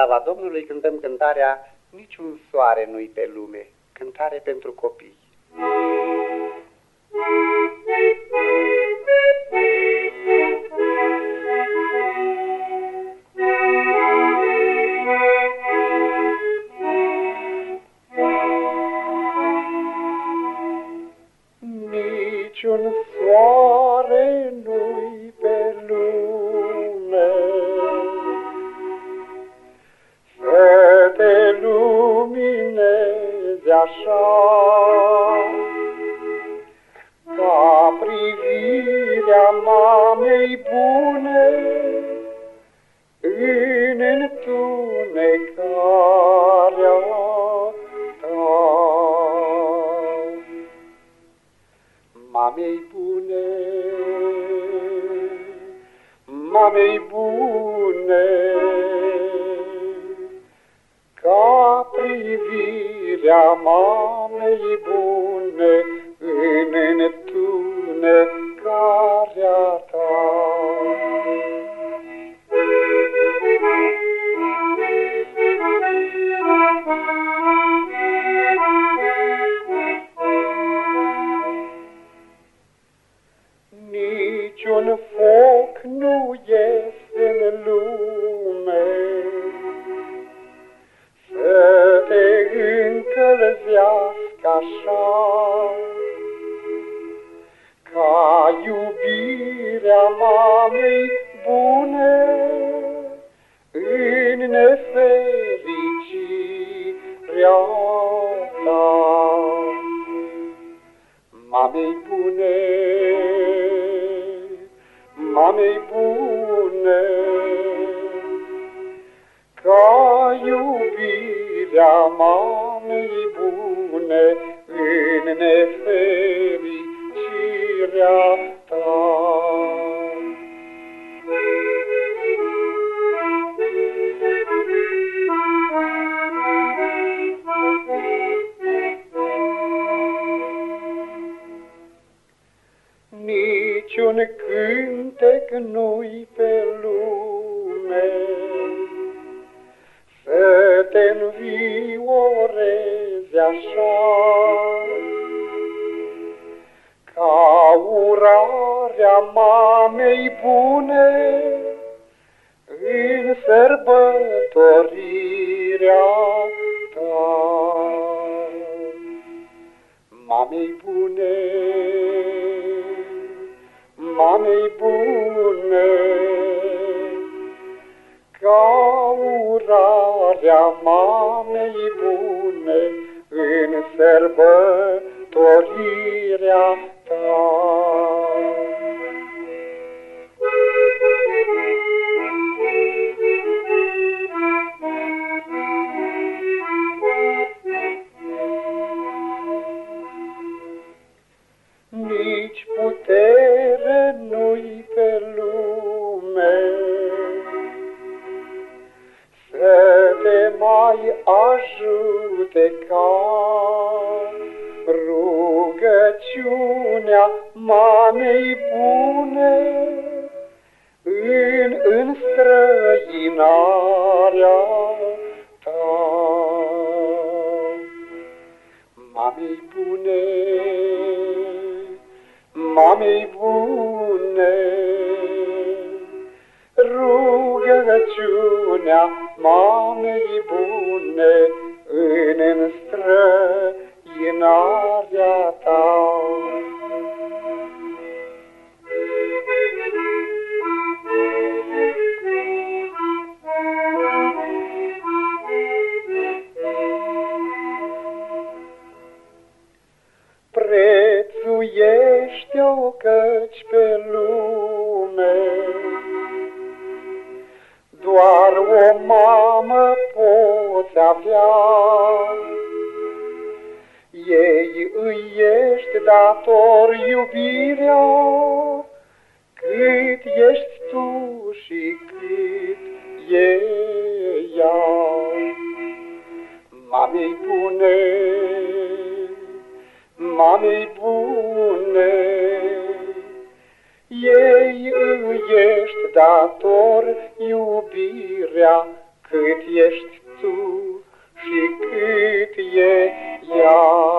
slava Domnului cântăm cântarea Niciun soare nu-i pe lume, cântare pentru copii. Niciun soare nu-i așa, Ca privirea mamei bune, În întunecarea mamei bune, mamei bune, în lume. Să te încălzească așa Ca iubirea mamei bune În nefericirea ta. Mamei bune mamei bune, ca iubirea mamei bune în nefericirea ta. Niciun cântec nu-i pe lume, Să te înviorezi așa, Ca urarea mamei bune, În sărbătorirea mamei bune, ca urarea mamei bune în sărbătorirea ajute ca rugăciunea mamei bune în înstrăinarea ta. Mamei bune, mamei bune, rugăciunea mamei bune în înstrăinarea ta. Prețuiește-o căci pe avea. Ei îi ești dator iubirea Cât ești tu și cât e ea. Mamei bune mamei bune, ei îi ești dator iubirea cât ești tu și cât e ea.